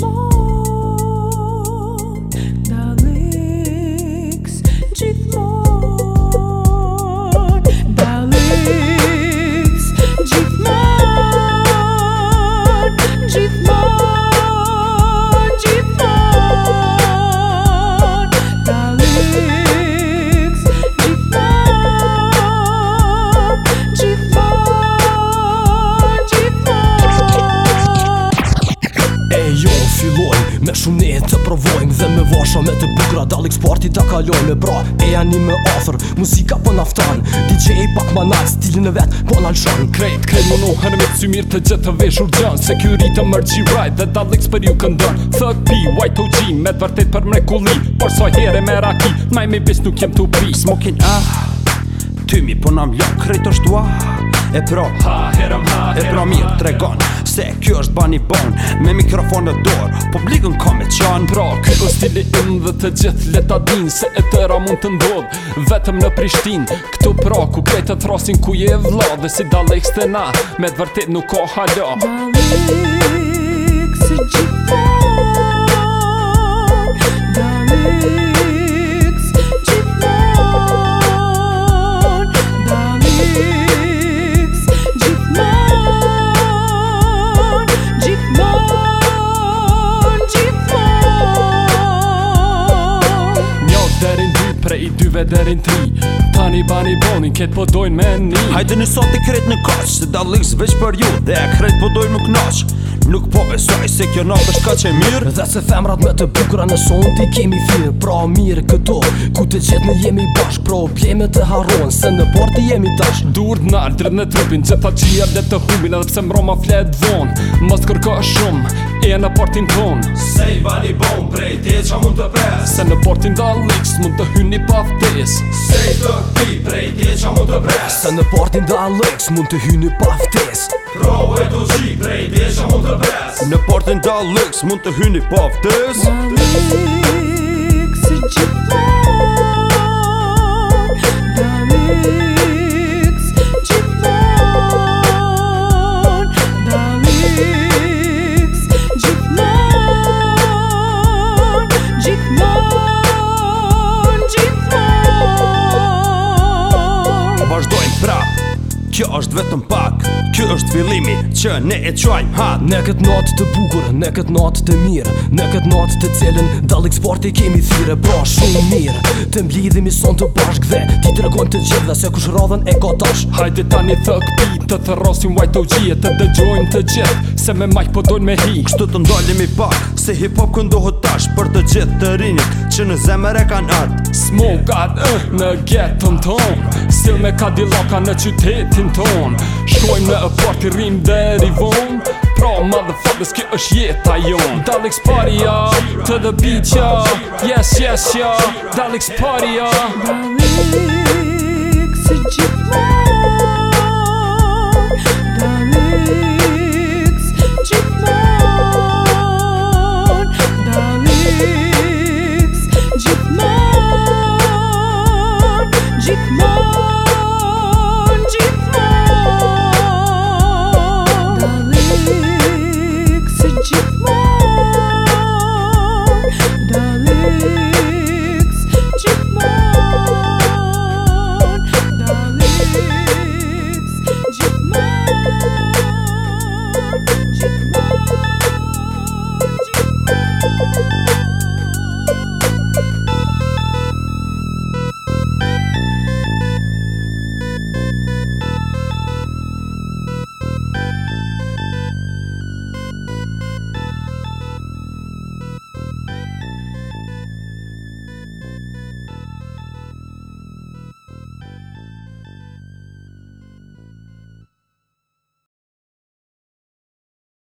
More. Me shumë ne të provojnë dhe me vasha me të bukra Dalik sporti ta me bra e ani me ofër Muzika po naftan, DJ pak ma nalë Stilin e vetë po nalëshon Krejt, krejt më nohën me cy mirë të gjithë të veshur gjën Security më rëgji rajt dhe Dalik për ju këndër Thug P, White OG, me të vërtet për mrekulli Por sa here me raki, maj me bis nuk jem të pi Smokin A, ah, ty mi po nam lëk, krejt është dua, E pra ha, herëm, ha, pra herëm, ha, herëm, ha, kjo është bani bon Me mikrofon e dor, publikën ka me qanë Pra, kjo është stili im dhe të gjithë leta din Se e tëra mund të ndodh, vetëm në Prishtin Këtu pra, ku krejt të trasin ku je vla Dhe si dalek stena, me të vërtit nuk ka hala Dalek, si gjithë vetve derin tri Tani bani bonin, ketë po dojnë me një Hajde një sot i kret në kash, se da liks veç për ju Dhe e kret po dojnë nuk nash Nuk po besoj se kjo nalë dhe shka që mirë Dhe se femrat me të bukura në sonë ti kemi firë Pra mirë këto, ku të gjithë në jemi bashkë Pra objeme të haronë, se në por të jemi tashkë Dur të nalë, dretë në trupin, që tha qia dhe të humin Edhe pse mroma fletë dhonë, mos kërka shumë e në portin ton Se i bali bon prej tje qa mund të pres Se në portin dalix mund të hyn një paftes Se i të kpi prej tje qa mund të pres Se në portin dalix mund të hyn një paftes Rau e të zhi prej tje qa mund të pres Në portin dalix mund të hyn një paftes Dalix i qipet është vetëm pak Kjo është fillimi që ne e qojmë ha Në këtë natë të bukur, në këtë natë të mirë Në këtë natë të cilën dalë i sport i kemi thire Bra shumë mirë, të mblidhimi son të bashk dhe Ti të regon të gjithë dhe se kush radhen e kotash Hajde tani një thëk pi të thërrasim white og E të dëgjojmë të gjithë se me majk po dojnë me hi Kështu të ndalim i pak se hip hop këndohë tash Për të gjithë të rinit që në zemër e kan Smoke at earth në getën ton Sil me ka në qytetin ton ton Shkojmë në e parti rrim dhe rivon Pra motherfuckers kjo është jeta jon Dalix party ja, të dhe beat ja Yes, yes ja, Dalix party ja Dalix, si gjithme